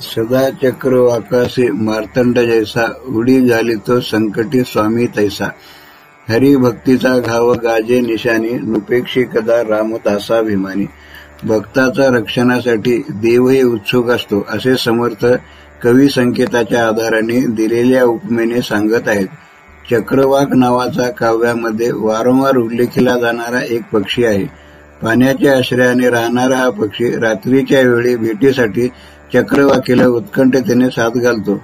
सदा चक्र वाकासे मार्तंड जैसा उडी झाली तो संकटी स्वामी तैसा. हरिभक्तीचा घाव गाजे निशानी नुपेक्षी कदा रामदासाभिमानी भक्ताचा रक्षणासाठी देवही उत्सुक असतो असे समर्थ कवी संकेताच्या आधाराने दिलेल्या उपमेने सांगत आहेत. चक्रवाक नावाचा काव्यामध्ये वारंवार उल्लेखिला जाणारा एक पक्षी आहे. पाण्याच्या आश्रयाने राहणारा हा पक्षी रात्रीच्या वेळी भेटीसाठी चक्रवाकीला उत्कंठतेने साथ घालतो.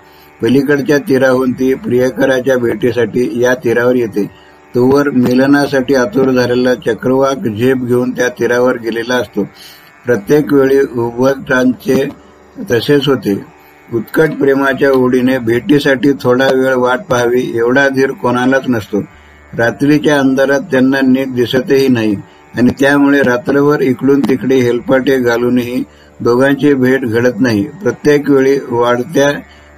पलीकडच्या तीराहून ती प्रियकराच्या भेटीसाठी या तीरावर येते. तोवर मिलनासाठी आतुर झालेला चक्रवाक झेप घेऊन त्या तीरावर गेलेला असतो. प्रत्येक वेळी उभटांचे तसेच होते. उत्कट प्रेमाच्या ओढीने भेटीसाठी थोडा वेळ वाट पाहावी एवढा धीर कोणालाच नसतो. रात्रीच्या अंधारात त्यांना नीट दिसतही नाही. आणि त्यामुळे रात्रभर इकडून तिकडे हेलपाटे घालूनही दोघांची भेट घडत नाही. प्रत्येक वेळी वाढत्या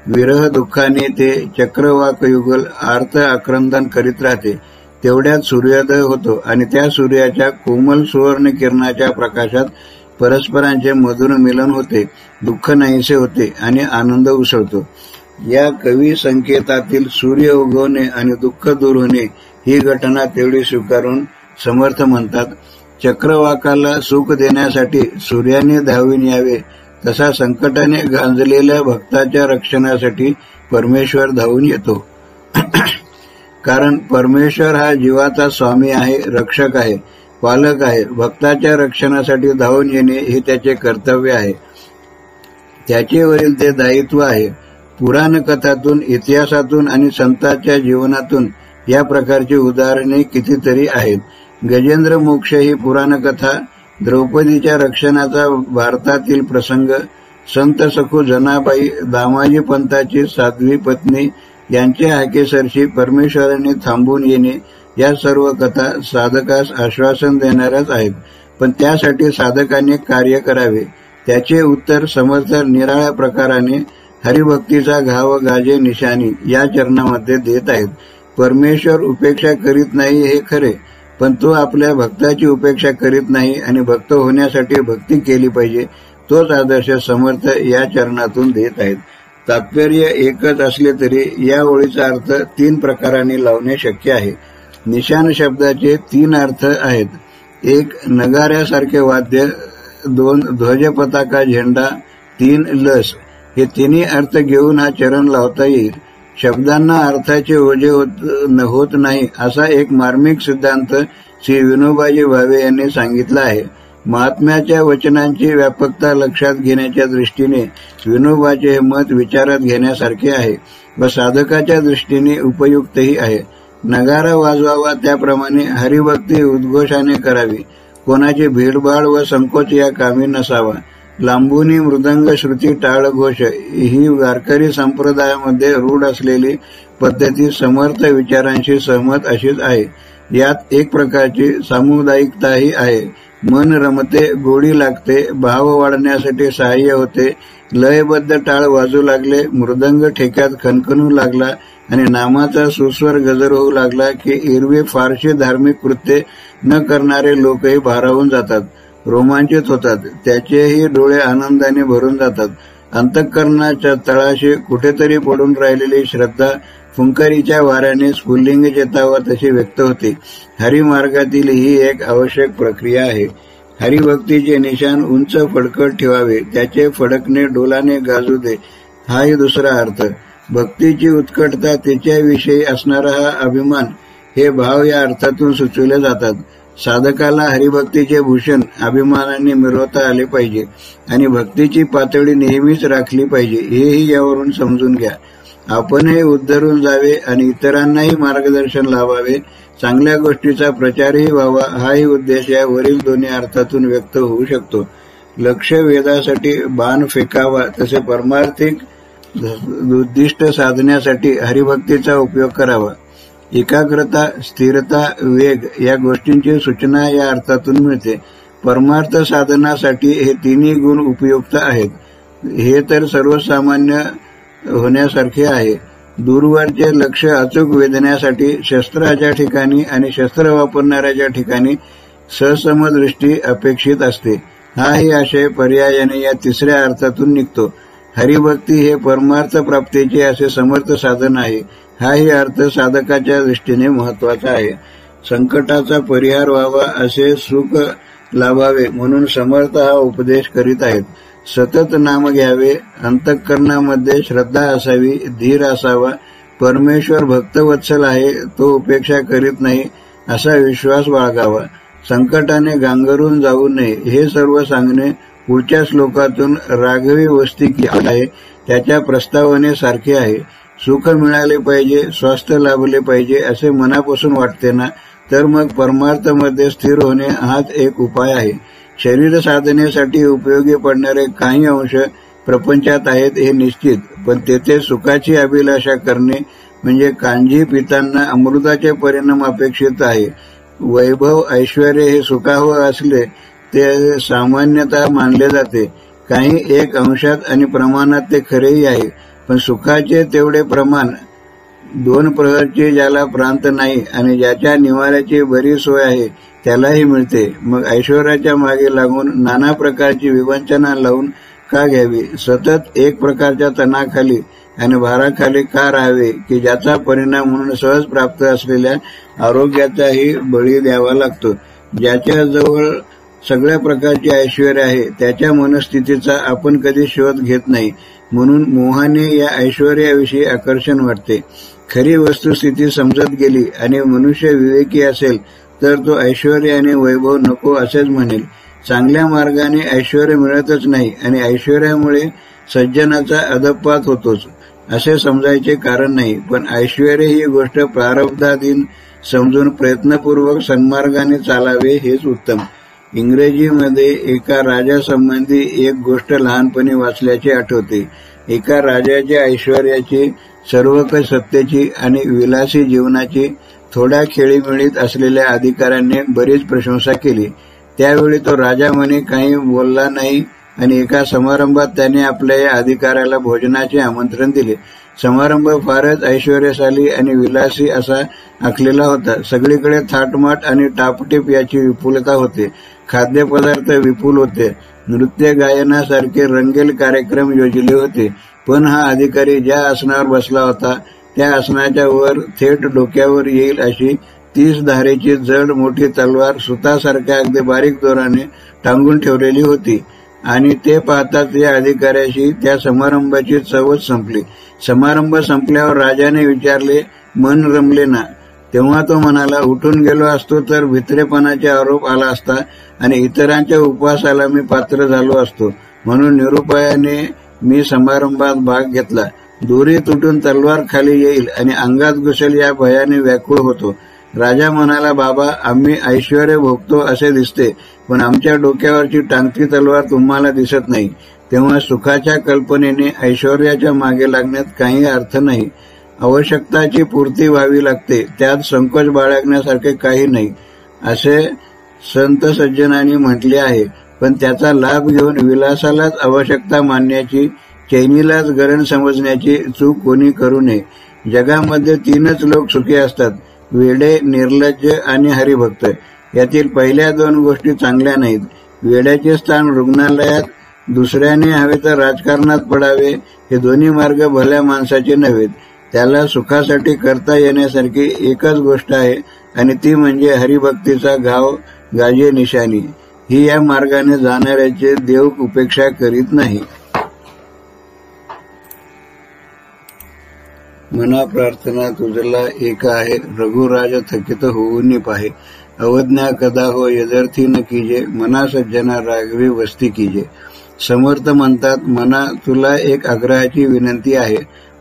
विरह दुःखाने ते चक्रवाक युगल आर्थ आक्रंदन करीत राहते. तेवढ्यात सूर्योदय होतो आणि त्या सूर्याच्या कोमल सुवर्ण किरणाच्या प्रकाशात परस्परांचे मधुर मिलन होते दुःख नाहीसे होते आणि आनंद उसळतो. या कवी संकेतातील सूर्य उगवणे आणि दुःख दूर होणे ही घटना तेवढी स्वीकारून समर्थ म्हणतात. चक्रवाकाला सुख देण्यासाठी सूर्याने धावून यावे तसा संकटाने गांजलेल्या भक्ताच्या रक्षणासाठी परमेश्वर धावून येतो. कारण परमेश्वर हा जीवाचा स्वामी आहे रक्षक आहे पालक आहे. भक्ताच्या रक्षणासाठी धावून येणे हे त्याचे कर्तव्य आहे. त्याचेवरील ते दायित्व आहे. पुराण कथातून इतिहासातून आणि संतांच्या जीवनातून या प्रकारची उदाहरणे कितीतरी आहेत. गजेंद्र मोक्ष ही पुराणकथा द्रौपदीच्या रक्षणाचा भारतातील प्रसंग संत सखू जनाबाई दामाजी पंताची साध्वी पत्नी यांच्या हाकेसरशी परमेश्वराने थांबून येणे या सर्व कथा साधकास आश्वासन देणाऱ्याच आहेत. पण त्यासाठी साधकाने कार्य करावे. त्याचे उत्तर समर्थ निराळ्या प्रकाराने हरिभक्तीचा घाव गाजे निशाणी या चरणामध्ये देत आहेत. परमेश्वर उपेक्षा करीत नाही हे खरे. पण तो आपल्या भक्ताची उपेक्षा करीत नाही आणि भक्त होण्यासाठी भक्ती केली पाहिजे तोच आदर्श समर्थ या चरणातून देत आहेत. तात्पर्य एकच असले तरी या ओळीचा अर्थ तीन प्रकाराने लावणे शक्य आहे. निशान शब्दाचे तीन अर्थ आहेत. एक नगाऱ्यासारखे वाद्य दोन ध्वजपताका झेंडा तीन लस. हे तिन्ही अर्थ घेऊन हा चरण लावता येईल. शब्दांना अर्थाचे ओझे होत होत नाही असा एक मार्मिक सिद्धांत श्री विनोबाजी भावे यांनी सांगितला आहे. महात्म्याच्या वचनांची व्यापकता लक्षात घेण्याच्या दृष्टीने विनोबाचे हे मत विचारात घेण्यासारखे आहे व साधकाच्या दृष्टीने उपयुक्तही आहे. नगारा वाजवावा त्याप्रमाणे हरिभक्ती उद्घोषाने करावी. कोणाची भीडभाड व संकोच या कामी नसावा. लांबुनी मृदंग श्रुती टाळघोष ही वारकरी संप्रदायामध्ये रूढ असलेली पद्धती समर्थ विचारांशी सहमत अशीच आहे. यात एक प्रकारची सामुदायिकताही आहे. मन रमते गोडी लागते भाव वाढण्यासाठी सहाय्य होते. लयबद्ध टाळ वाजू लागले मृदंग ठेक्यात खणखणू लागला आणि नामाचा सुस्वर गजर होऊ लागला की एरवी फारशी धार्मिक कृत्ये न करणारे लोकही भारावून जातात. रोमांचित होतात. त्याचेही डोळे आनंदाने भरून जातात. अंतःकरणाच्या तळाशी कुठेतरी पडून राहिलेली श्रद्धा फुंकारीच्या वाऱ्याने स्फुल्लिंग चेतावा तशी व्यक्त होते. हरिमार्गातील ही एक आवश्यक प्रक्रिया आहे. हरिभक्तीचे निशान उंच फडकट ठेवावे. त्याचे फडकणे डोलाने गाजू दे. हाही दुसरा अर्थ. भक्तीची उत्कटता त्याच्याविषयी असणारा हा अभिमान हे भाव या अर्थातून सुचवले जातात. साधकाला हरिभक्तीचे भूषण अभिमानाने मिळवता आले पाहिजे आणि भक्तीची पातळी नेहमीच राखली पाहिजे हेही यावरून समजून घ्या. आपणही उद्धरून जावे आणि इतरांनाही मार्गदर्शन लावावे. चांगल्या गोष्टीचा प्रचारही व्हावा हाही उद्देश या वरील दोन्ही अर्थातून व्यक्त होऊ शकतो. लक्ष वेधासाठी बाण फेकावा तसे परमार्थिक उद्दिष्ट साधण्यासाठी हरिभक्तीचा उपयोग करावा. एकाग्रता स्थिरता वेग या गोष्टींची सूचना या अर्थातून मिळते. परमार्थ साधनासाठी हे तिन्ही गुण उपयुक्त आहेत. हे तर सर्वसामान्य होण्यासारखे आहे. दूरवरचे लक्ष अचूक वेधण्यासाठी शस्त्राच्या ठिकाणी आणि शस्त्र वापरणाऱ्याच्या ठिकाणी ससमदृष्टी अपेक्षित असते. हाही आशय पर्यायाने या तिसऱ्या अर्थातून निघतो. हरिभक्ती हे परमार्थ प्राप्तीचे असे समर्थ साधन आहे. हाही अर्थ साधकाच्या दृष्टीने महत्त्वाचा आहे. संकटाचा परिहार व्हावा असे सुख लाभावे म्हणून समर्थ हा उपदेश करीत आहेत. सतत नाम घ्यावे अंतःकरणामध्ये श्रद्धा असावी धीर असावा. परमेश्वर भक्तवत्सल आहे तो उपेक्षा करीत नाही असा विश्वास बाळगावा. संकटाने गांगरून जाऊ नये हे सर्व सांगणे पुढच्या श्लोकातून राघवी वस्ती आहे. त्याच्या प्रस्तावने सारखे आहे. सुख मिळाले पाहिजे स्वास्थ्य लाभले पाहिजे असे मनापासून वाटते ना? तर मग परमार्थमध्ये स्थिर होणे हाच एक उपाय आहे. शरीर साधनेसाठी उपयोगी पडणारे काही अंश प्रपंचात आहेत हे निश्चित पण तेथे सुखाची अभिलाषा करणे म्हणजे कांजी पितांना अमृताचे परिणाम अपेक्षित आहे. वैभव ऐश्वर हे सुखावं असले ते सामान्यतः मानले जाते. काही एक अंशात आणि प्रमाणात ते खरेही आहे. पण सुखाचे तेवढे प्रमाण दोन प्रहरचे ज्याला प्रांत नाही आणि ज्याच्या निवाऱ्याची बरी सोय आहे त्यालाही मिळते. मग ऐश्वर्याच्या मागे लागून नाना प्रकारची विवंचना लावून का घ्यावी? सतत एक प्रकारच्या तणाखाली आणि भाराखाली का राहावे? की ज्याचा परिणाम म्हणून सहज प्राप्त असलेल्या आरोग्याचाही बळी द्यावा लागतो. ज्याच्या जवळ सगळ्या प्रकारचे ऐश्वर आहे त्याच्या मनस्थितीचा आपण कधी शोध घेत नाही. म्हणून मोहाने या ऐश्वर्याविषयी आकर्षण वाटते. खरी वस्तुस्थिती समजत गेली आणि मनुष्य विवेकी असेल तर तो ऐश्वर्याने वैभव नको असेच म्हणेल. चांगल्या मार्गाने ऐश्वर मिळतच नाही आणि ऐश्वर्यामुळे सज्जनाचा अधपात होतोच असे समजायचे कारण नाही. पण ऐश्वर ही गोष्ट प्रारब्धाधीन समजून प्रयत्नपूर्वक सन्मार्गाने चालावे हेच उत्तम. इंग्रजीमध्ये एका राजासंबंधी एक गोष्ट लहानपणी वाचल्याचे आठवते. एका राजाच्या ऐश्वर्याची सर्व सत्तेची आणि विलासी जीवनाची थोड्या खेळीमेळीत असलेल्या अधिकाऱ्यांनी बरीच प्रशंसा केली. त्यावेळी तो राजा म्हणे काही बोलला नाही आणि एका समारंभात त्याने आपल्या या अधिकाऱ्याला भोजनाचे आमंत्रण दिले. समारंभ फारच ऐश्वर्यशाली आणि विलासी असा आखलेला होता. सगळीकडे थाटमाट आणि टापटीप याची विपुलता होते. खाद्यपदार्थ विपुल होते. नृत्य गायनासारखे रंगेल कार्यक्रम योजले होते. पण हा अधिकारी ज्या आसनावर बसला होता त्या आसनाच्या वर थेट डोक्यावर येईल अशी तीस धारेची जड मोठी तलवार सुतासारख्या अगदी बारीक दोराने टांगून ठेवलेली होती. आणि ते पाहताच या अधिकाऱ्याशी त्या समारंभाची चवच संपली. समारंभ संपल्यावर राजाने विचारले मन रमले ना? तेव्हा तो म्हणाला उठून गेलो असतो तर भित्रेपणाचे आरोप आला असता आणि इतरांच्या उपवासाला मी पात्र झालो असतो. म्हणून निरुपायाने मी समारंभात भाग घेतला. दोरी तुटून तलवार खाली येईल आणि अंगात घुसेल या भयाने व्याकुळ होतो. राजा म्हणाला बाबा आम्ही ऐश्वर भोगतो असे दिसते पण आमच्या डोक्यावरची टांगती तलवार तुम्हाला दिसत नाही. तेव्हा सुखाच्या कल्पनेने ऐश्वर्याच्या मागे लागण्यात काही अर्थ नाही. आवश्यकताची पूर्ती व्हावी लागते. त्यात संकोच बाळगण्यासारखे काही नाही असे संत सज्जनांनी म्हटले आहे. पण त्याचा लाभ घेऊन विलासालाच आवश्यकता मानण्याची चैनीलाच गरण समजण्याची चूक कोणी करू नये. जगामध्ये तीनच लोक सुखी असतात वेडे निर्लज्ज आणि हरिभक्त. यातील पहिल्या दोन गोष्टी चांगल्या नाहीत. वेड्याचे स्थान रुग्णालयात दुसऱ्याने हवे तर राजकारणात पडावे हे दोन्ही मार्ग भल्या माणसाचे नव्हेत. त्याला सुखासाठी करता येण्यासारखी एकच गोष्ट आहे आणि ती म्हणजे हरिभक्तीचा गाव गाजे निशाणी. ही या मार्गाने जाणाऱ्याचे देव उपेक्षा करीत नाही. मना प्रार्थना तुझला एक आहे रघुराज थकित होऊन पाहे अवज्ञा कदा हो यदर्थी न कीजे मना सज्जना राघवी वस्ती कीजे. समर्थ म्हणतात मना तुला एक आग्रहाची विनंती आहे.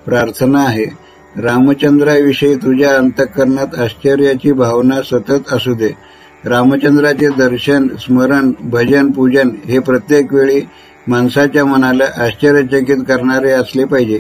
प्रार्थना आहे. रामचंद्राविषयी तुझ्या अंतःकरणात आश्चर्याची भावना सतत असू दे. रामचंद्राचे दर्शन स्मरण भजन पूजन हे प्रत्येक वेळी माणसाच्या मनाला आश्चर्यचकित करणारे असले पाहिजे.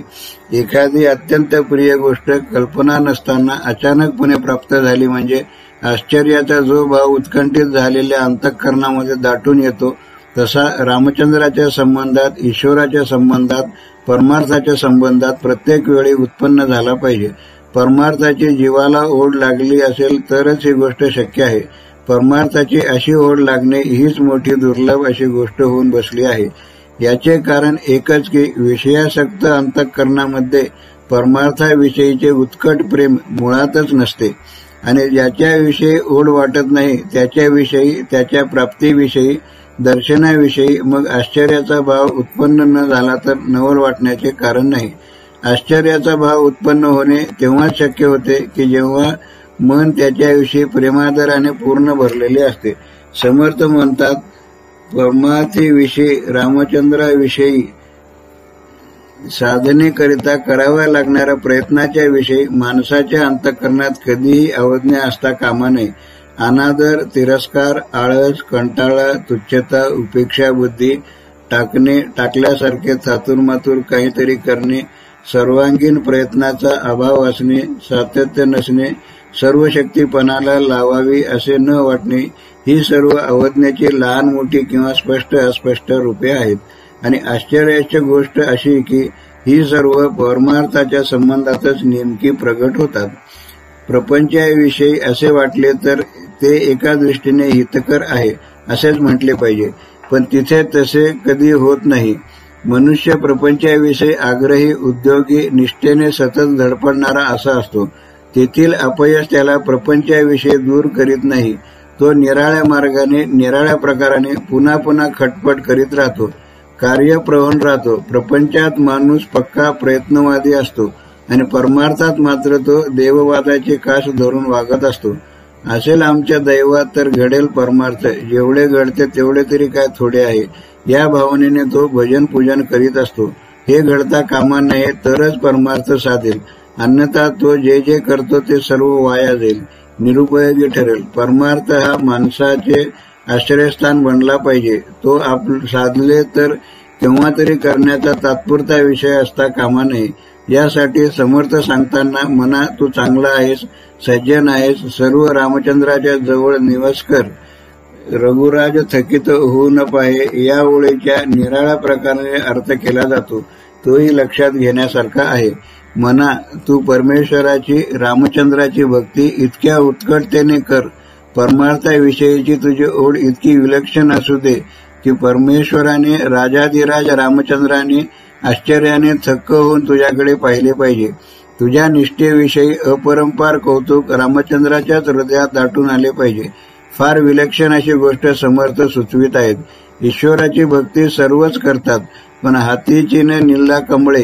एखादी अत्यंत प्रिय गोष्ट कल्पना नसताना अचानकपणे प्राप्त झाली म्हणजे आश्चर्याचा जो भाव उत्कंठित झालेल्या अंतःकरणामध्ये दाटून येतो तसा रामचंद्राच्या संबंधात ईश्वराच्या संबंधात परमार्थाच्या संबंधात प्रत्येक वेळी उत्पन्न झाला पाहिजे. परमार्थाची जीवाला ओढ लागली असेल तरच ही गोष्ट शक्य आहे. परमार्थाची अशी ओढ लागणे हीच मोठी दुर्लभ अशी गोष्ट होऊन बसली आहे. याचे कारण एकच की विषयासक्त अंतःकरणामध्ये परमार्थाविषयीचे उत्कट प्रेम मुळातच नसते. आणि ज्याच्याविषयी ओढ वाटत नाही त्याच्याविषयी त्याच्या प्राप्तीविषयी दर्शनाविषयी मग आश्चर्याचा भाव उत्पन्न न झाला तर नवल वाटण्याचे कारण नाही. आश्चर्याचा भाव उत्पन्न होणे तेव्हाच शक्य होते की जेव्हा मन त्याच्याविषयी प्रेमादराने पूर्ण भरलेले असते. समर्थ म्हणतात परमार्थीविषयी रामचंद्राविषयी साधनेकरिता कराव्या लागणाऱ्या प्रयत्नाच्या विषयी माणसाच्या अंतकरणात कधीही अवज्ञा असता कामा नये. अनादर तिरस्कार आळस कंटाळा तुच्छता उपेक्षा बुद्धी टाकणे टाकल्यासारखे थातूरमातूर काहीतरी करणे सर्वांगीण प्रयत्नाचा अभाव असणे सातत्य नसणे सर्व शक्तीपणाला लावावी असे न वाटणे ही सर्व अवज्ञेची लहान मोठी किंवा स्पष्ट अस्पष्ट रूपे आहेत. आणि आश्चर्याची गोष्ट अशी की ही सर्व परमार्थाच्या संबंधातच नेमकी प्रगट होतात. प्रपंचाविषयी असे वाटले तर ते एका दृष्टीने हितकर आहे असेच म्हटले पाहिजे. पण तिथे तसे कधी होत नाही. मनुष्य प्रपंचाविषयी आग्रही उद्योगी निष्ठेने सतत धडपडणारा असा असतो. तेथील अपयश त्याला प्रपंचाविषयी दूर करीत नाही. तो निराळ्या मार्गाने निराळ्या प्रकाराने पुन्हा पुन्हा खटपट करीत राहतो. कार्यप्रवण राहतो. प्रपंचात माणूस पक्का प्रयत्नवादी असतो आणि परमार्थात मात्र तो देववादाचे काश धरून वागत असतो. असेल आमच्या दैवात तर घडेल परमार्थ. जेवढे घडते तेवढे तरी काय थोडे आहे. या भावनेने तो भजन पूजन करीत असतो. हे घडता कामा नये तरच परमार्थ साधेल. अन्यथा तो जे जे करतो ते सर्व वाया जाईल. निरुपयोगी ठरेल. परमार्थ हा माणसाचे आश्रयस्थान बनला पाहिजे. तो आप साधले तर केव्हा तरी करण्याचा तात्पुरता विषय असता कामा नये. यासाठी समर्थ सांगताना मना तू चांगला आहेस सज्जन आहेस सर्व रामचंद्राच्या जवळ निवास कर. रघुराज थकित होऊ न पाहे या ओळीच्या निराळ्या प्रकाराने अर्थ केला जातो. तोही लक्षात घेण्यासारखा आहे. मना तू परमेश्वराची रामचंद्राची भक्ती इतक्या उत्कटतेने कर. परमार्थाविषयीची तुझी ओढ इतकी विलक्षण असू दे की परमेश्वराने राजाधिराज रामचंद्राने आश्चर्याने थक्क होऊन तुझ्याकडे पाहिले पाहिजे. तुझ्या निष्ठेविषयी अपरंपार कौतुक रामचंद्राच्याच हृदयात दाटून आले पाहिजे. फार विलक्षण अशी गोष्ट समर्थ सुचवित आहेत. ईश्वराची भक्ती सर्वच करतात पण हातीची न निल्ला कमळे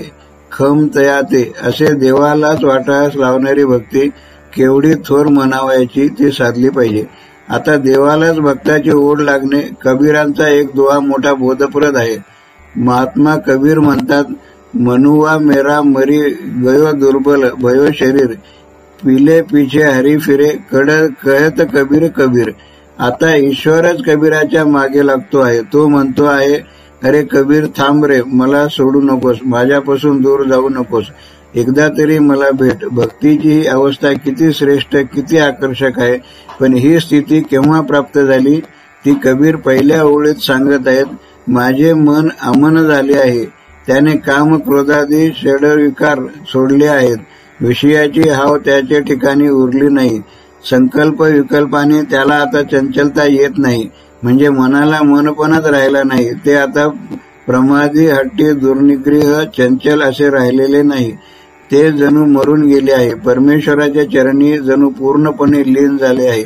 खम तयाते असे देवालाच वाटास लावणारी भक्ती केवढी थोर म्हणावायची ती साधली पाहिजे. आता देवालाच भक्ताची ओढ लागणे कबीरांचा एक दुवा मोठा बोधप्रद आहे. महात्मा कबीर म्हणतात मनुवा मेरा मरी गयो दुर्बल भयो शरीर. पिले पिछे हरी फिरे कड कहत कबीर कबीर. आता ईश्वरच कबीराच्या मागे लागतो आहे. तो म्हणतो आहे अरे कबीर थांब रे मला सोडू नकोस. माझ्यापासून दूर जाऊ नकोस. एकदा तरी मला भेट. भक्तीची ही अवस्था किती श्रेष्ठ किती आकर्षक आहे. पण ही स्थिती केव्हा प्राप्त झाली ती कबीर पहिल्या ओळीत सांगत आहेत माझे मन अमन झाले आहे. त्याने काम क्रोधादी षडविकार सोडले आहेत. विषयाची हाव त्याच्या ठिकाणी उरली नाही. संकल्प विकल्पाने त्याला आता चंचलता येत नाही. म्हणजे मनाला मनपणच राहिला नाही. ते आता प्रमादी हट्टी दुर्निग्रह चंचल असे राहिलेले नाही. ते जणू मरून गेले आहे. परमेश्वराच्या चरणी जणू पूर्णपणे लीन झाले आहे.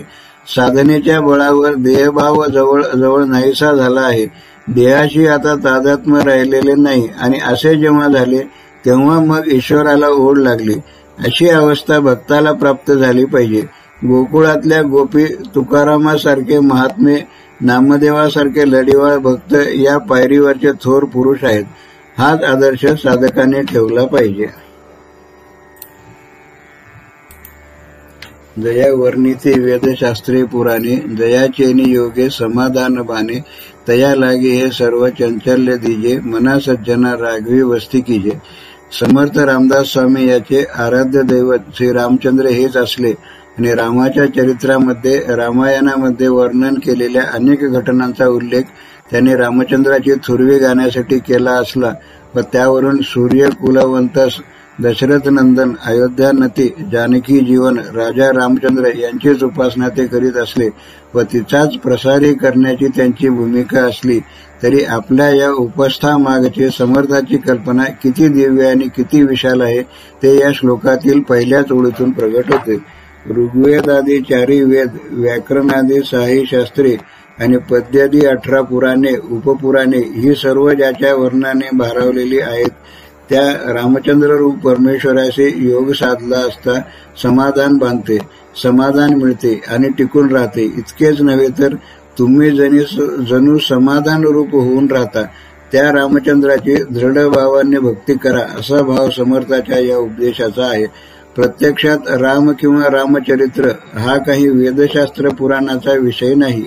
साधनेच्या बळावर देहभाव जवळ जवळ नाहीसा झाला आहे. देहाशी आता तादात्म्य राहिलेले नाही. आणि असे जेव्हा झाले तेव्हा मग ईश्वराला ओढ लागली. अशी अवस्था भक्ताला प्राप्त झाली पाहिजे. गोकुळातल्या गोपी तुकारामासारखे महात्मे नामदेवासारखे लढीवाळ भक्त या पायरीवरचे थोर पुरुष आहेत. हाच आदर्श साधकाने ठेवला पाहिजे. दया वर्णिते वेदशास्त्रे पुराणे दयाचेनी योगे समाधान बाने तया लागे हे सर्व चंचल्य दिजे मना सज्जना राघवी वस्ती कीजे. समर्थ रामदास स्वामी याचे आराध्य दैवत श्री रामचंद्र हेच असले आणि रामाच्या चरित्रामध्ये रामायणामध्ये वर्णन केलेल्या अनेक घटनांचा उल्लेख त्यांनी रामचंद्राची थुरवी गाण्यासाठी केला असला व त्यावरून सूर्य कुलवंत दशरथ नंदन अयोध्यानती जानकी जीवन राजा रामचंद्र यांचीच उपासना ते करीत असले व तिचाच प्रसारी करण्याची त्यांची भूमिका असली तरी आपल्या या उपस्थामागची समर्थाची कल्पना किती दिव्य आणि किती विशाल आहे ते या श्लोकातील पहिल्याच ओळीतून प्रगट होते. ऋग्वेदादी चारी वेद व्याकरणादी साही शास्त्रे आणि पद्यादी अठरा पुराणे उपपुराणे ही सर्व ज्याच्या वर्णाने भारावलेली आहेत त्या रामचंद्र रूप परमेश्वराशी योग साधला असता समाधान बांधते समाधान मिळते आणि टिकून राहते. इतकेच नव्हे तर तुम्ही जणी जणू समाधान रूप होऊन राहता. त्या रामचंद्राची दृढ भावाने भक्ती करा असा भाव समर्थाच्या या उपदेशाचा आहे. प्रत्यक्षात राम किंवा रामचरित्र हा काही वेदशास्त्र पुराणाचा विषय नाही.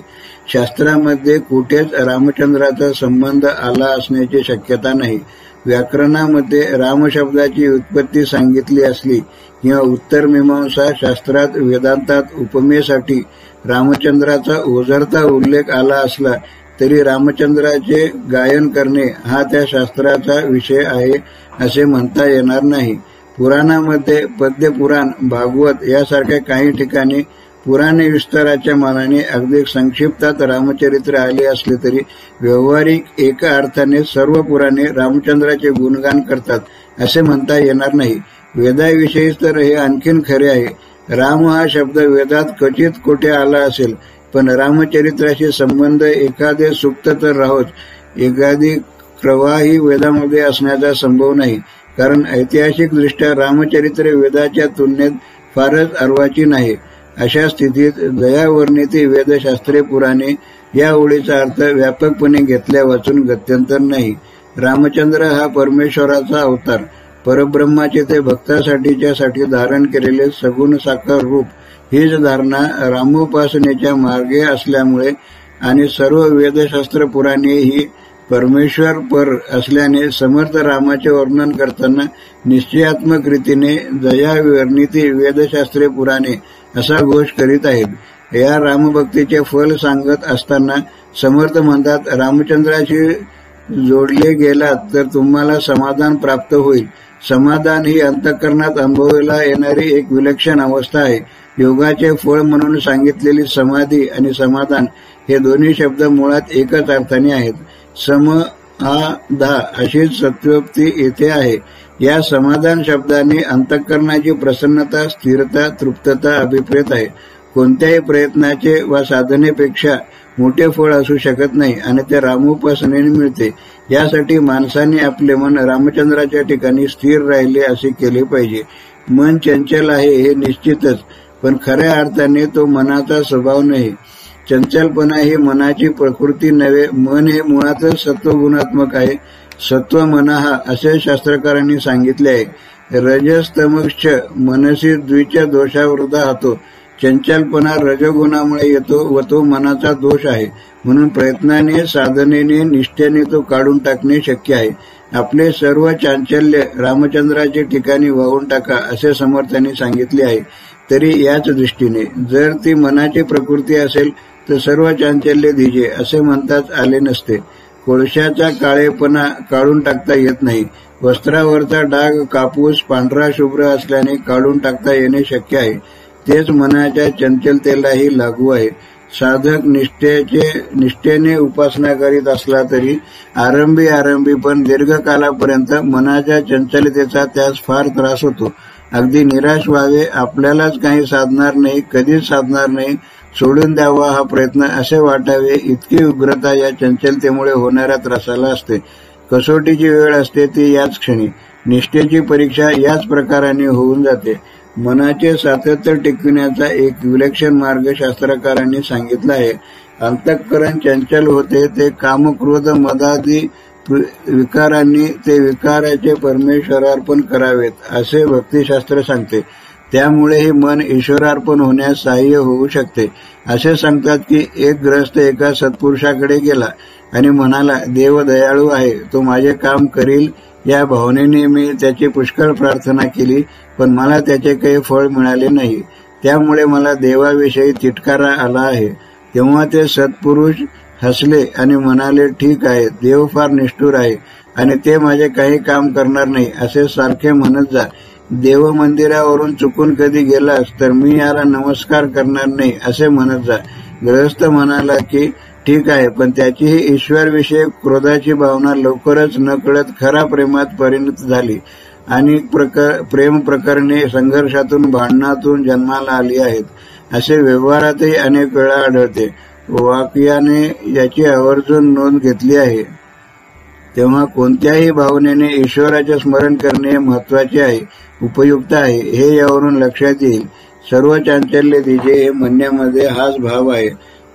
शास्त्रामध्ये कुठेच रामचंद्राचा संबंध आला असण्याची शक्यता नाही. व्याकरणामध्ये रामशब्दाची उत्पत्ती सांगितली असली किंवा उत्तर मीमांसा शास्त्रात वेदांतात उपमेसाठी रामचंद्राचा ओझरता उल्लेख आला असला तरी रामचंद्राचे गायन करणे हा त्या शास्त्राचा विषय आहे असे म्हणता येणार नाही. पुराणामध्ये पद्यपुराण भागवत यासारख्या काही ठिकाणी पुराणे विस्ताराच्या मानाने अगदी संक्षिप्तात रामचरित्र आले असले तरी व्यवहारिक एका अर्थाने सर्व पुराणे रामचंद्राचे गुणगान करतात असे म्हणता येणार नाही. वेदाविषयीच तर हे आणखीन खरे आहे. राम हा शब्द वेदात क्वचित कोठे आला असेल पण रामचरित्राशी संबंध एखादे सुप्त तर राहोच. एखादी प्रवाही वेदामध्ये असण्याचा संभव नाही कारण ऐतिहासिकदृष्ट्या रामचरित्र वेदाच्या तुलनेत फारच अर्वाची नाही अशा स्थितीत दयावर्णिती वेदशास्त्रे पुराणे या ओळीचा अर्थ व्यापकपणे घेतल्या वाचून गत्यंतर नाही. रामचंद्र हा परमेश्वराचा अवतार. परब्रह्माचे ते भक्तासाठीच्या साठी धारण केलेले सगुण साकार रूप हीच धारणा रामोपासनेच्या मार्गे असल्यामुळे आणि सर्व वेदशास्त्र पुराणे ही परमेश्वर पर असल्याने समर्थ रामाचे वर्णन करताना निश्चयात्मक रीतीने दया वर्णिती वेदशास्त्रे पुराणे असा घोष करीत आहेत. या रामभक्तीचे फल सांगत असताना समर्थ म्हणतात रामचंद्राशी जोडले गेलात तर तुम्हाला समाधान प्राप्त होईल. समाधान ही अंतकरणात अनुभवायला येणारी एक विलक्षण अवस्था आहे. योगाचे फळ म्हणून सांगितलेली समाधी आणि समाधान हे दोन्ही शब्द मुळात एकच अर्थाने आहेत. सम आ धा अशी सत्योक्ती येथे आहे. या समाधान शब्दाने अंतःकरणाची प्रसन्नता स्थिरता तृप्तता अभिप्रेत आहे. कोणत्याही प्रयत्नाचे वा साधनेपेक्षा मोठे फळ असू शकत नाही आणि ते रामोपासनेने मिळते. यासाठी माणसाने आपले मन रामचंद्राच्या ठिकाणी स्थिर राहिले असे केले पाहिजे. मन चंचल आहे हे निश्चितच पण खऱ्या अर्थाने तो मनाचा स्वभाव नाही. चंचलपणा ही मनाची प्रकृती नव्हे मन हे मुळातच सत्वगुणात्मक आहे. सत्व मनाहा असे शास्त्रकारांनी सांगितले आहे रजस्तमक्ष मनसी द्विच दोषावृद्ध होतो. चंचलपणा रजगुणामुळे येतो व तो मनाचा दोष आहे. म्हणून प्रयत्नाने साधनेने निष्ठेने तो काढून टाकणे शक्य आहे. आपले सर्व चांचल्य रामचंद्राचे ठिकाणी वाहून टाका असे समर्थांनी सांगितले आहे. तरी याच दृष्टीने जर ती मनाची प्रकृती असेल तर सर्व चांचल्य दिजे असे म्हणताच आले नसते. कोळशाचा काळेपणा काढून टाकता येत नाही. वस्त्रावरचा डाग कापूस पांढरा शुभ्र असल्याने काढून टाकता येणे शक्य आहे. तेच मनाच्या चंचलतेलाही लागू आहे. साधक निष्ठेचे निष्ठेने उपासना करीत असला तरी आरंभी आरंभी पण दीर्घकालापर्यंत मनाच्या चंचलतेचा त्यास फार त्रास होतो. अगदी निराश व्हावे आपल्यालाच काही साधणार नाही कधीच साधणार नाही सोडून द्यावा हा प्रयत्न असे वाटावे इतकी उग्रता या चंचलतेमुळे होणाऱ्या त्रासाला असते. कसोटीची वेळ असते ती याच क्षणी. निष्ठेची परीक्षा याच प्रकाराने होऊन जाते. मनाचे सातत्य टिकविण्याचा एक विलक्षण मार्ग शास्त्रकारांनी सांगितला आहे. अंतःकरण चंचल होते ते कामक्रोध मदादी विकारांनी ते विकाराचे परमेश्वरार्पण करावेत असे भक्तिशास्त्र सांगते. त्यामुळे हे मन ईश्वरार्पण होण्यास सहाय्य होऊ शकते. असे सांगतात की एक ग्रस्त एका सत्पुरुषाकडे गेला आणि म्हणाला देव दयाळू आहे तो माझे काम करील. या भावनेने मी त्याची पुष्कळ प्रार्थना केली पण मला त्याचे काही फळ मिळाले नाही. त्यामुळे मला देवाविषयी तिटकारा आला आहे. तेव्हा ते सत्पुरुष हसले आणि म्हणाले ठीक आहे देव फार निष्ठूर आहे आणि ते माझे काही काम करणार नाही असे सारखे म्हणत जा. देव मंदिरावरून चुकून कधी गेलास तर मी याला नमस्कार करणार नाही असे म्हणत जा. ग्रहस्थ म्हणाला की ठीक आहे पण त्याचीही ईश्वरविषयक क्रोधाची भावना लवकरच न कळत खरा प्रेमात परिणत झाली आणि प्रेम प्रकरणे संघर्षातून भांडणातून जन्माला आली आहेत असे व्यवहारातही अनेक वेळा आढळते. वाक्याने याची आवर्जून नोंद घेतली आहे. तेव्हा कोणत्याही भावनेने ईश्वराचे स्मरण करणे महत्त्वाचे आहे उपयुक्त आहे हे यावरून लक्षात येईल. सर्व चांचल्य दिजे हे म्हणण्यामध्ये हाच भाव आहे.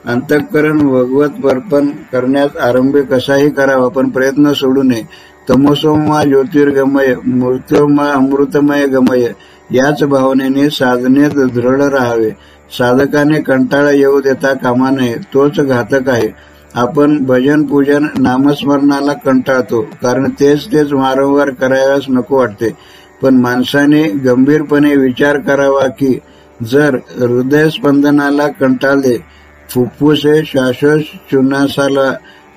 अंतःकरण भगवत अर्पण करण्यास आरंभ कसाही करावा पण प्रयत्न सोडू नये. तमसोमा ज्योतिर्गमय मृत्युमा अमृतमय गमय याच भावनेने साधनेत दृढ राहावे. साधकाने कंटाळा येऊ देता कामा नये तोच घातक आहे. आपण भजन पूजन नामस्मरणाला कंटाळतो कारण तेच तेच वारंवार कराव्यास नको वाटते. पण माणसाने गंभीरपणे विचार करावा की जर हृदयस्पंदनाला कंटाळले फुफ्फुसे श्वासोच्छ्वासाला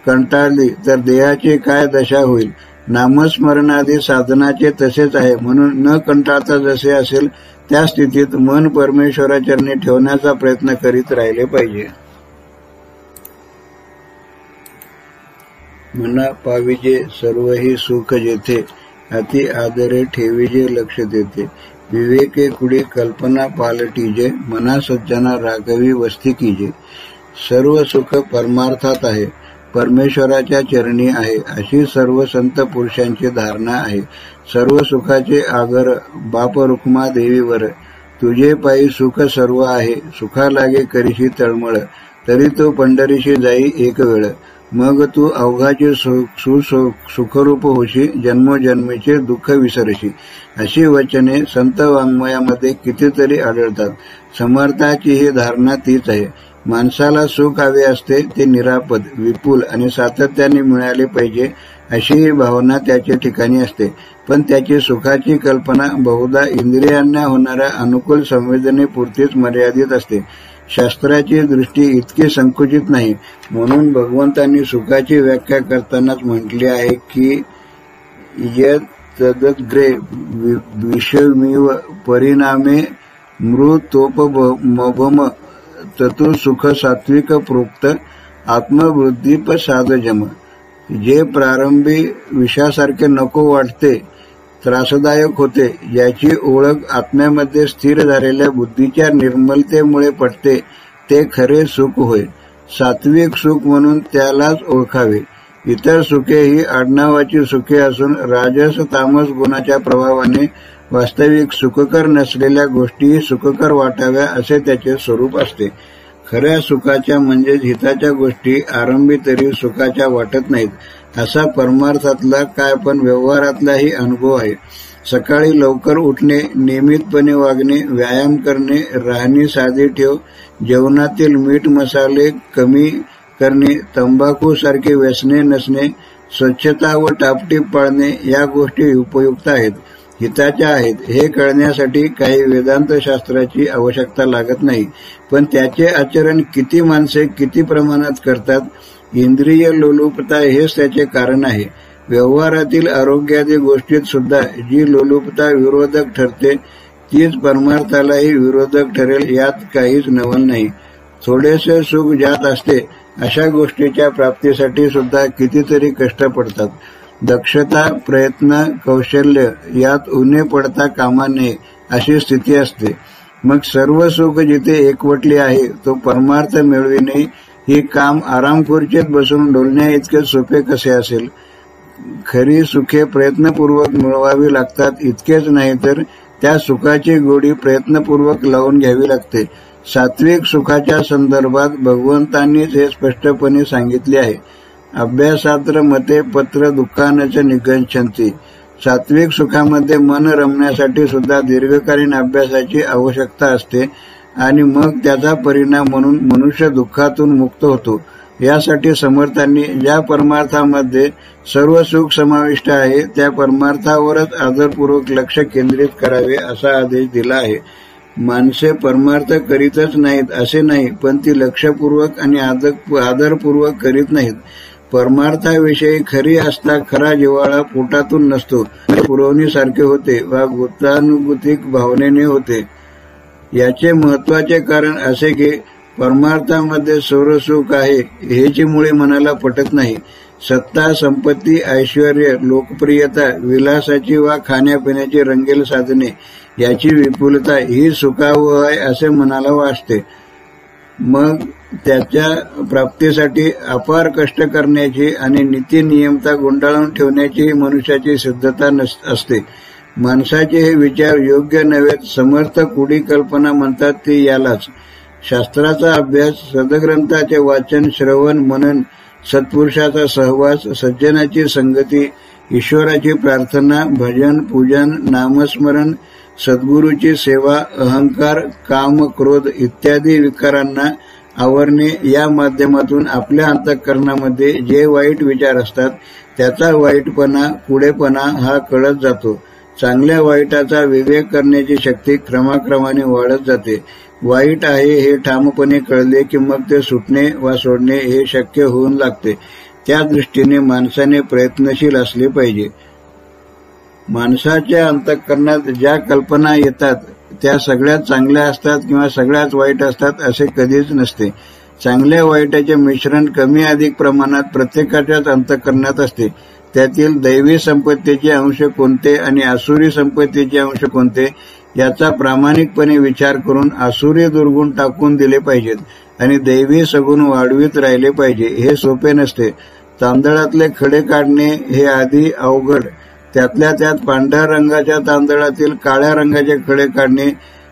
कंटाळली तर देहाची काय दशा होईल? नामस्मरणादी साधनाचे तसेच आहे म्हणून न कंटाळता जसे असेल त्या स्थितीत मन परमेश्वराचरणी ठेवण्याचा प्रयत्न करीत राहिले पाहिजे. मना पाविजे सर्वही सुख जेथे अति आदरे ठेविजे लक्ष देते विवेके कुडी कल्पना पालटीजे मना सज्जना राघवी वस्ती कीजे. सर्व सुख परमार्थात आहे परमेश्वराच्या चरणी आहे अशी सर्व संत पुरुषांची धारणा आहे. सर्व सुखाचे आगर बाप रुक्मा देवीवर तुझे पायी सुख सर्व आहे सुखा लागे करीशी तळमळ तरी तो पंढरीशी जाई एक वेळ. मग तू अवघाचे सुखरूप होशी जन्मोजन्मीचे दुःख विसरशी अशी वचने संत वाङ्मयामध्ये कितीतरी आढळतात. समर्थाची ही धारणा तीच आहे. माणसाला सुख हवे असते ते निरापद विपुल आणि सातत्याने मिळाले पाहिजे अशी ही भावना त्याच्या ठिकाणी असते. पण त्याची सुखाची कल्पना बहुधा इंद्रियांना होणाऱ्या अनुकूल संवेदनेपुरतीच मर्यादित असते. शास्त्राची दृष्टी इतकी संकुचित नाही. म्हणून भगवंतांनी सुखाची व्याख्या करतानाच म्हटले आहे की तदग्रे विषमीव परिणामे मृतोपम ततु सुख सात्विक प्रोक्त आत्मवृद्धीप साधजम जे प्रारंभी विषासारखे नको वाटते त्रासदायक होते. याची ओळख आत्म्यामध्ये स्थिर झालेल्या बुद्धीच्या निर्मलतेमुळे पटते. ते खरे सुख होय. सात्विक सुख म्हणून त्यालाच ओळखावे. इतर सुखे ही आडनावाची सुखे असून राजस तामस गुणाच्या प्रभावाने वास्तविक सुखकर नसलेल्या गोष्टीही सुखकर वाटाव्या असे त्याचे स्वरूप असते. खऱ्या सुखाच्या म्हणजेच हिताच्या गोष्टी आरंभी तरी सुखाच्या वाटत नाहीत. असा परमार्थातला काय पण व्यवहारातलाही अनुभव आहे. सकाळी लवकर उठणे नियमितपणे वागणे व्यायाम करणे राहणी साधी ठेव जेवणातील मीठ मसाले कमी करणे तंबाखू सारखे व्यसने नसणे स्वच्छता व टापटीप पाळणे या गोष्टी उपयुक्त आहेत. हिताच्या आहेत हे कळण्यासाठी काही वेदांत शास्त्राची आवश्यकता लागत नाही. पण त्याचे आचरण किती माणसे किती प्रमाणात करतात इंद्रिय लोलुपता हेच त्याचे कारण आहे. व्यवहारातील आरोग्यादी गोष्टीत सुद्धा जी लोलुपता विरोधक ठरते तीच परमार्थालाही विरोधक ठरेल यात काहीच नवल नाही. थोडेसे सुख ज्यात असते अशा गोष्टीच्या प्राप्तीसाठी सुद्धा कितीतरी कष्ट पडतात. दक्षता प्रयत्न कौशल्य यात उन्हे पडता कामा नये अशी स्थिती असते. मग सर्व सुख जिथे एकवटले आहे तो परमार्थ मिळविणे ही काम आरामखुर्चीत बसून डोलण्या इतके सोपे कसे असेल? खरी सुखे प्रयत्नपूर्वक मिळवावी लागतात इतकेच नाही तर त्या सुखाची गोडी प्रयत्नपूर्वक लावून घ्यावी लागते. सात्विक सुखाच्या संदर्भात भगवंतांनीच हे स्पष्टपणे सांगितले आहे. अभ्यासात्र मते पत्र दुःखानचे निगंछंती सात्विक सुखामध्ये मन रमण्यासाठी सुद्धा दीर्घकालीन अभ्यासाची आवश्यकता असते. आणि मग त्याचा परिणाम म्हणून मनुष्य दुःखातून मुक्त होतो. यासाठी समर्थांनी ज्या परमार्थामध्ये सर्व सुख समाविष्ट आहे त्या परमार्थावरच आदरपूर्वक लक्ष केंद्रित करावे असा आदेश दिला आहे. माणसे परमार्थ करीतच नाहीत असे नाही पण ती लक्षपूर्वक आणि आदरपूर्वक करीत नाहीत. परमार्थाविषयी खरी असता खरा जिव्हाळा पोटातून नसतो. पुरवणीसारखे होते वा गुतानुगुतिक भावनेने होते. याचे महत्त्वाचे कारण असे की परमार्थामध्ये सौरसुख आहे हेची मुळे मनाला पटत नाही. सत्ता संपत्ती ऐश्वर लोकप्रियता विलासाची वा खाण्यापिण्याची रंगेल साधने याची विपुलता ही सुखावह आहे असे मनाला वाटते. मग त्याच्या प्राप्तीसाठी अपार कष्ट करण्याची आणि नीती नियमता गुंडाळून ठेवण्याची मनुष्याची सिद्धता असते. माणसाचे हे विचार योग्य नव्हेत समर्थ कुडी कल्पना म्हणतात ती यालाच. शास्त्राचा अभ्यास सदग्रंथाचे वाचन श्रवण मनन सत्पुरुषाचा सहवास सज्जनाची संगती ईश्वराची प्रार्थना भजन पूजन नामस्मरण सद्गुरूची सेवा अहंकार काम क्रोध इत्यादी विकारांना आवरणे या माध्यमातून आपल्या अंतःकरणामध्ये जे वाईट विचार असतात त्याचा वाईटपणा पुढेपणा हा कळत जातो. चांगल्या वाईटाचा विवेक करण्याची शक्ती क्रमाक्रमाने वाढत जाते. वाईट आहे हे ठामपणे कळले की मग ते सुटणे वा सोडणे हे शक्य होऊन लागते. त्या दृष्टीने माणसाने प्रयत्नशील असले पाहिजे. माणसाच्या अंतःकरणात ज्या कल्पना येतात त्या सगळ्यात चांगल्या असतात किंवा सगळ्यात वाईट असतात असे कधीच नसते. चांगल्या वाईटाचे मिश्रण कमी अधिक प्रमाणात प्रत्येकाच्याच अंतःकरणात असते. त्यातील दैवी संपत्तीचे अंश कोणते आणि आसुरी संपत्तीचे अंश कोणते याचा प्रामाणिकपणे विचार करून आसुरी दुर्गुण टाकून दिले पाहिजेत आणि दैवी सगुण वाढवीत राहिले पाहिजे हे सोपे नसते. तांदळातले खडे काढणे हे आधी अवघड. त्यातल्या त्यात पांढऱ्या रंगाच्या तांदळातील काळ्या रंगाचे खडे काढणे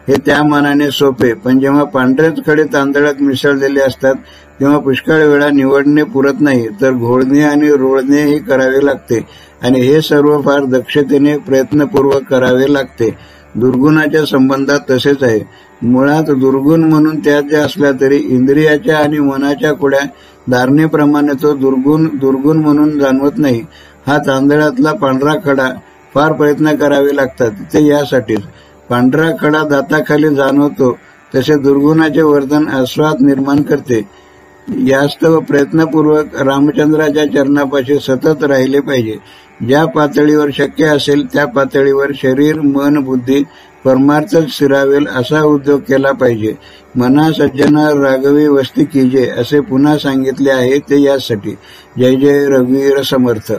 हे त्या मानाने सोपे. पण जेव्हा पांढरेच खडे तांदळात मिसळलेले असतात तेव्हा पुष्कळ वेळा निवडणे पुरत नाही तर घोळणे आणि रोळणेही करावे लागते. आणि हे सर्व फार दक्षतेने प्रयत्नपूर्वक करावे लागते. दुर्गुणाच्या संबंधात तसेच आहे. मुळात दुर्गुण म्हणून त्यात ज्या असल्या तरी इंद्रियाच्या आणि मनाच्या कुड्या धारणेप्रमाणे तो दुर्गुण दुर्गुण म्हणून जाणवत नाही. हा तांदळातला पांढरा खडा फार प्रयत्न करावे लागतात ते यासाठीच पांढरा खडा दाताखाली जाणवतो तसे दुर्गुणाचे वर्धन आस्वाद निर्माण करते. यास्तव प्रयत्नपूर्वक रामचंद्राच्या चरणापाशी सतत राहिले पाहिजे. ज्या पातळीवर शक्य असेल त्या पातळीवर शरीर मन बुद्धी परमार्थ स्थिरावेल असा उद्योग केला पाहिजे. मना सज्जना राघवी वस्ती कीजे असे पुन्हा सांगितले आहे ते यासाठी जय जय रघुवीर समर्थ.